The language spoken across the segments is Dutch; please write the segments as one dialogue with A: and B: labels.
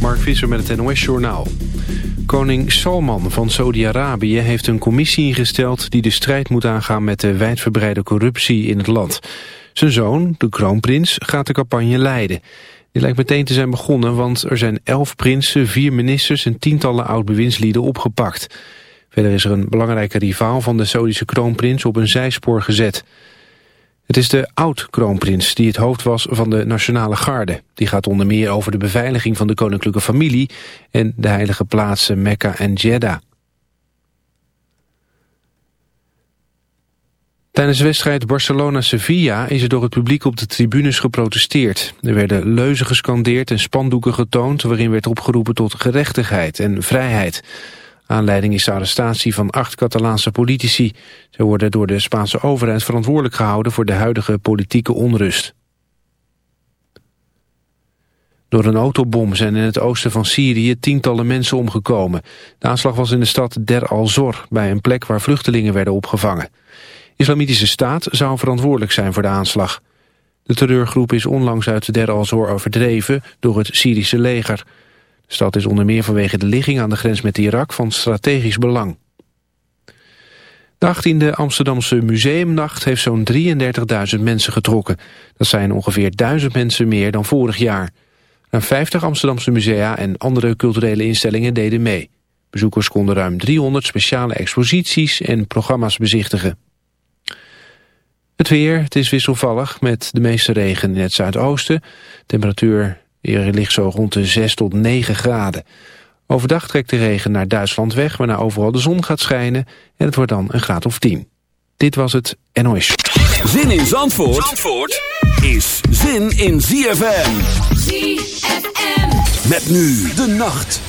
A: Mark Visser met het NOS-journaal. Koning Salman van Saudi-Arabië heeft een commissie ingesteld... die de strijd moet aangaan met de wijdverbreide corruptie in het land. Zijn zoon, de kroonprins, gaat de campagne leiden. Die lijkt meteen te zijn begonnen, want er zijn elf prinsen... vier ministers en tientallen oud-bewindslieden opgepakt. Verder is er een belangrijke rivaal van de Saudische kroonprins... op een zijspoor gezet... Het is de oud-kroonprins die het hoofd was van de Nationale Garde. Die gaat onder meer over de beveiliging van de koninklijke familie... en de heilige plaatsen Mekka en Jeddah. Tijdens de wedstrijd Barcelona-Sevilla is er door het publiek op de tribunes geprotesteerd. Er werden leuzen gescandeerd en spandoeken getoond... waarin werd opgeroepen tot gerechtigheid en vrijheid... Aanleiding is de arrestatie van acht Catalaanse politici. Ze worden door de Spaanse overheid verantwoordelijk gehouden voor de huidige politieke onrust. Door een autobom zijn in het oosten van Syrië tientallen mensen omgekomen. De aanslag was in de stad Der al-Zor, bij een plek waar vluchtelingen werden opgevangen. Islamitische Staat zou verantwoordelijk zijn voor de aanslag. De terreurgroep is onlangs uit Der al-Zor verdreven door het Syrische leger. De stad is onder meer vanwege de ligging aan de grens met Irak van strategisch belang. De 18e Amsterdamse Museumnacht heeft zo'n 33.000 mensen getrokken. Dat zijn ongeveer 1000 mensen meer dan vorig jaar. Ruim 50 Amsterdamse musea en andere culturele instellingen deden mee. Bezoekers konden ruim 300 speciale exposities en programma's bezichtigen. Het weer, het is wisselvallig met de meeste regen in het zuidoosten. Temperatuur hier ligt zo rond de 6 tot 9 graden. Overdag trekt de regen naar Duitsland weg, waarna overal de zon gaat schijnen. En het wordt dan een graad of 10. Dit was het NOS.
B: Zin in Zandvoort, Zandvoort is zin in ZFM. ZFM. Met nu de nacht.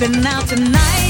C: been out tonight.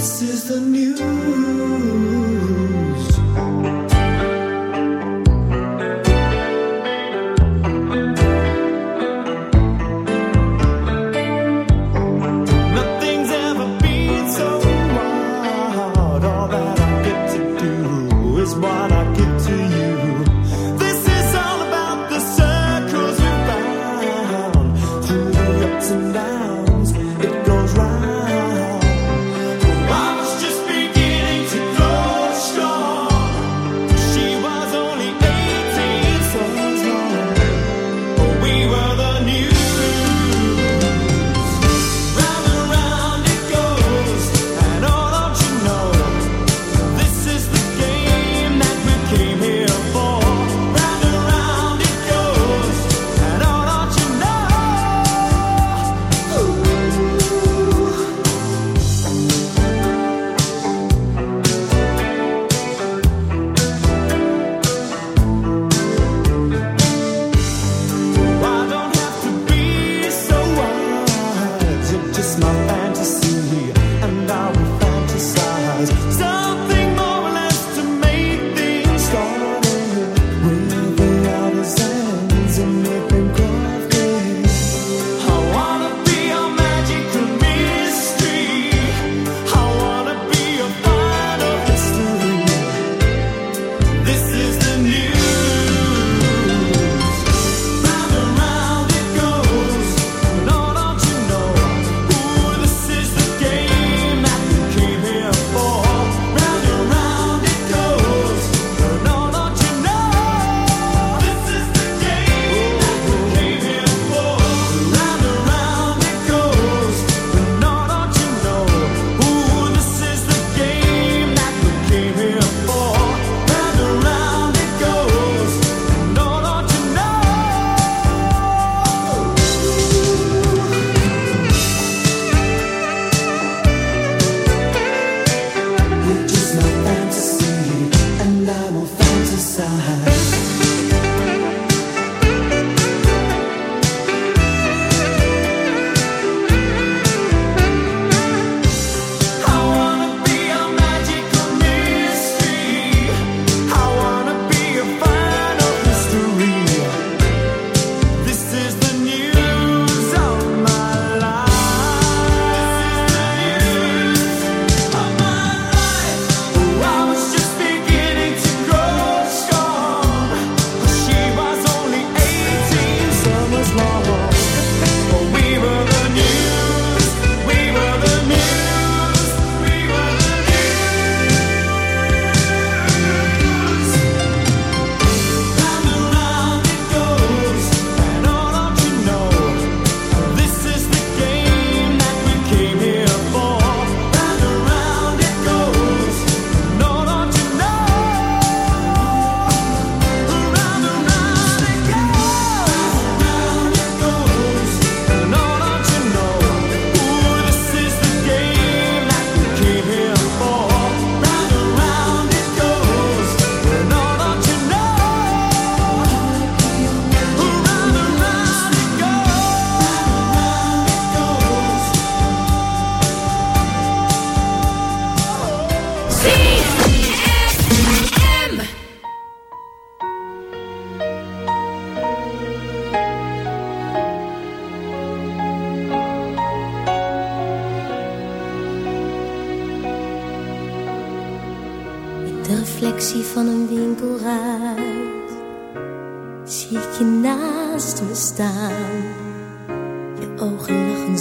D: This is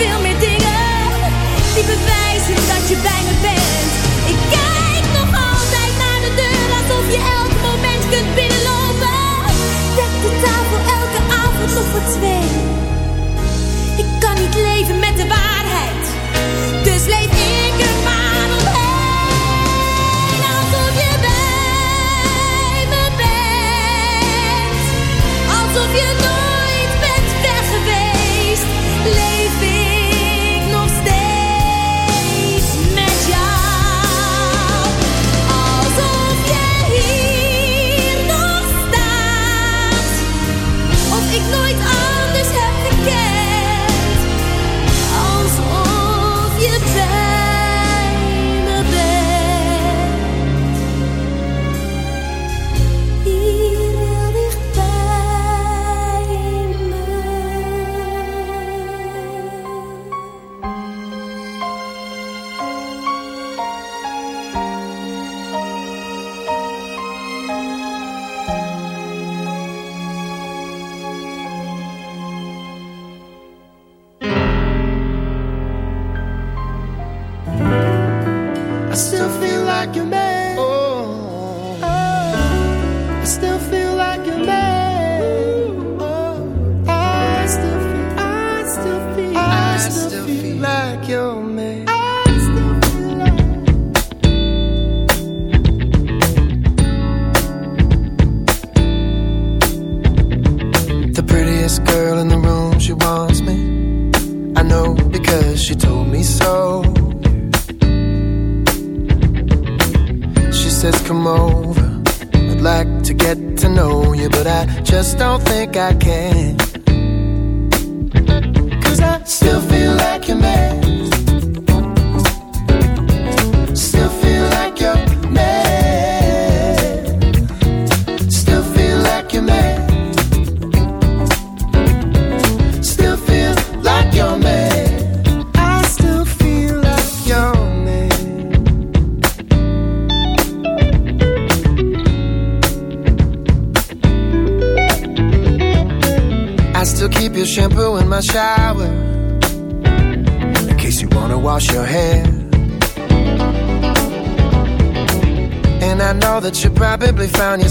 D: veel meer dingen die bewijzen dat je bij me bent.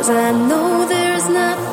D: Cause I know there's nothing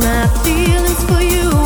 D: my feelings for you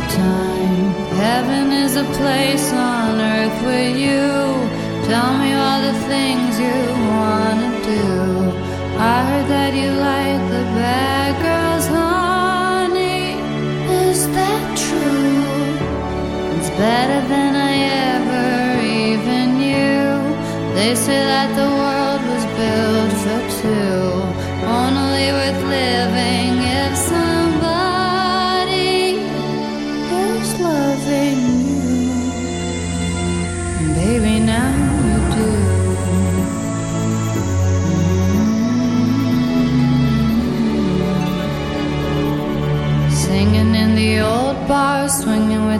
E: time. Heaven is a place on earth with you. Tell me all the things you wanna do. I heard that you like the bad girls, honey. Is that true? It's better than I ever even knew. They say that the world